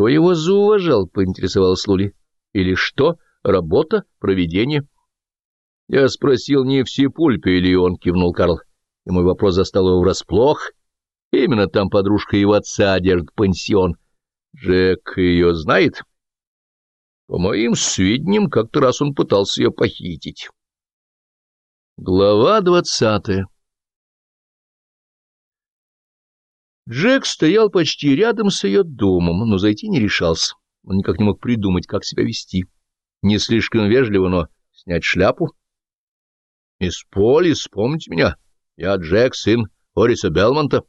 Кто его зауважал, поинтересовалась Лули. Или что? Работа? Проведение? Я спросил, не в Сипульпе или он, кивнул Карл. И мой вопрос застал его врасплох. Именно там подружка его отца держит пансион. Джек ее знает? По моим сведениям, как-то раз он пытался ее похитить. Глава двадцатая Джек стоял почти рядом с ее домом, но зайти не решался. Он никак не мог придумать, как себя вести. Не слишком вежливо, но снять шляпу. — Из поля, вспомните меня. Я Джек, сын Ориса Белмонта.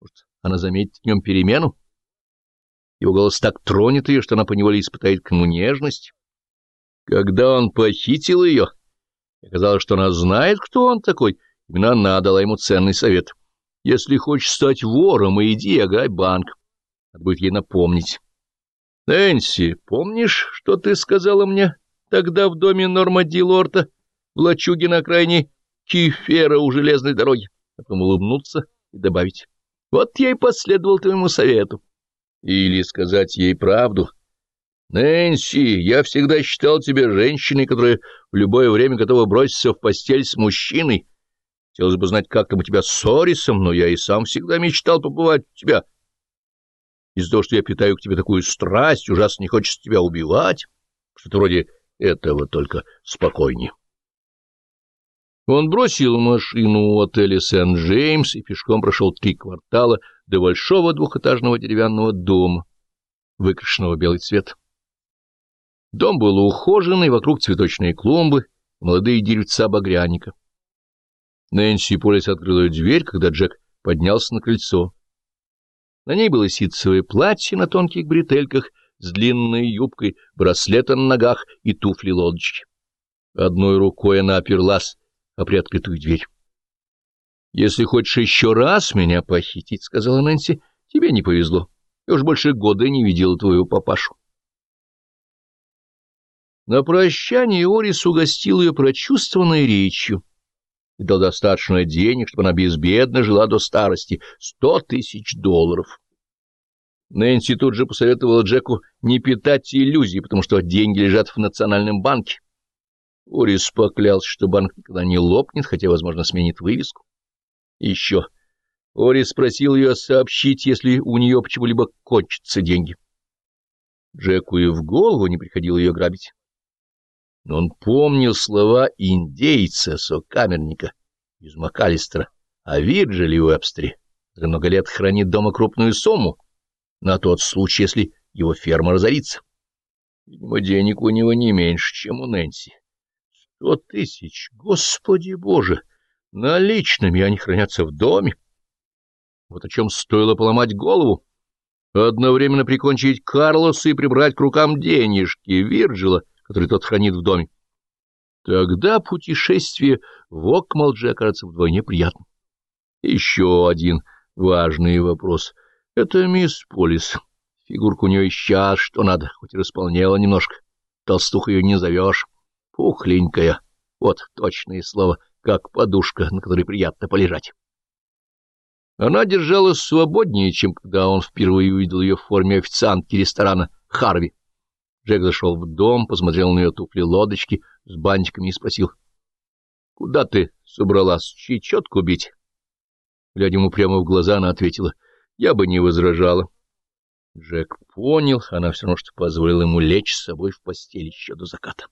Может, она заметит в нем перемену? Его голос так тронет ее, что она поневоле испытает к нему нежность. Когда он похитил ее, оказалось, что она знает, кто он такой. Именно она дала ему ценный совет. Если хочешь стать вором, иди ограбь банк. Надо будет ей напомнить. Нэнси, помнишь, что ты сказала мне тогда в доме Норма Дилорта, в лачуге на окраине Кифера у железной дороги? Потом улыбнуться и добавить. Вот я и последовал твоему совету. Или сказать ей правду. Нэнси, я всегда считал тебя женщиной, которая в любое время готова броситься в постель с мужчиной. Хотелось бы знать, как там у тебя с Орисом, но я и сам всегда мечтал побывать у тебя. Из-за того, что я питаю к тебе такую страсть, ужасно не хочется тебя убивать. Что-то вроде этого, только спокойнее. Он бросил машину у отеля Сент-Джеймс и пешком прошел три квартала до большого двухэтажного деревянного дома, выкрашенного белый цвет. Дом был ухоженный, вокруг цветочные клумбы, молодые деревца багряника. Нэнси Полис открыла дверь, когда Джек поднялся на крыльцо. На ней было ситцевое платье на тонких бретельках с длинной юбкой, браслета на ногах и туфли-лодочки. Одной рукой она оперлась о приоткрытую дверь. — Если хочешь еще раз меня похитить, — сказала Нэнси, — тебе не повезло. Я уж больше года не видела твоего папашу. На прощание Орис угостил ее прочувствованной речью и дал достаточно денег, чтобы она безбедно жила до старости — сто тысяч долларов. Нэнси тут же посоветовала Джеку не питать иллюзий, потому что деньги лежат в Национальном банке. Орис поклялся, что банк никогда не лопнет, хотя, возможно, сменит вывеску. еще Орис спросил ее сообщить, если у нее почему-либо кончатся деньги. Джеку и в голову не приходило ее грабить но он помнил слова индейца, сокамерника из МакАлистера, о Вирджиле Уэбстере, который много лет хранит дома крупную сумму, на тот случай, если его ферма разорится. Видимо, денег у него не меньше, чем у Нэнси. Сто тысяч, господи боже! Наличными они хранятся в доме. Вот о чем стоило поломать голову. Одновременно прикончить Карлоса и прибрать к рукам денежки Вирджила, который тот хранит в доме. Тогда путешествие в Окмалджи окажется вдвойне приятным. Еще один важный вопрос. Это мисс Полис. Фигурка у нее сейчас что надо, хоть и располнела немножко. Толстух ее не зовешь. Пухленькая. Вот точное слово, как подушка, на которой приятно полежать. Она держалась свободнее, чем когда он впервые увидел ее в форме официантки ресторана «Харви». Джек зашел в дом, посмотрел на ее туфли-лодочки с бантиками и спросил. — Куда ты собралась? Чечетку бить? Глядя ему прямо в глаза, она ответила. — Я бы не возражала. Джек понял, она все равно что позволила ему лечь с собой в постель еще до заката.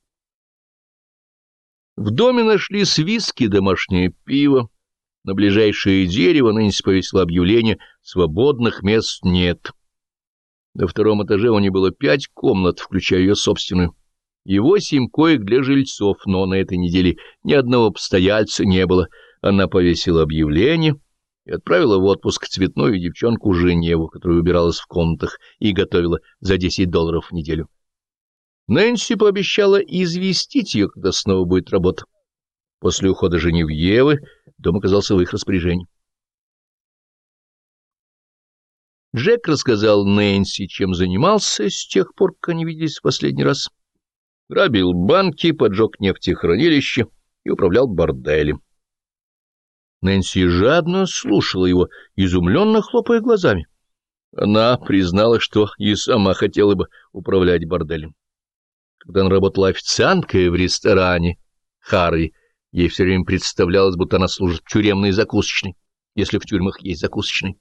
В доме нашли свиски, домашнее пиво. На ближайшее дерево нынче повесило объявление «Свободных мест нет». На втором этаже у нее было пять комнат, включая ее собственную, и восемь коек для жильцов, но на этой неделе ни одного постояльца не было. Она повесила объявление и отправила в отпуск цветную девчонку Женеву, которая убиралась в комнатах и готовила за десять долларов в неделю. Нэнси пообещала известить ее, когда снова будет работа. После ухода Женевьевы дом оказался в их распоряжении. Джек рассказал Нэнси, чем занимался с тех пор, как они виделись в последний раз. Грабил банки, поджег нефтехранилище и управлял борделем. Нэнси жадно слушала его, изумленно хлопая глазами. Она признала, что и сама хотела бы управлять борделем. Когда она работала официанткой в ресторане Харви, ей все время представлялось, будто она служит тюремной закусочной, если в тюрьмах есть закусочной.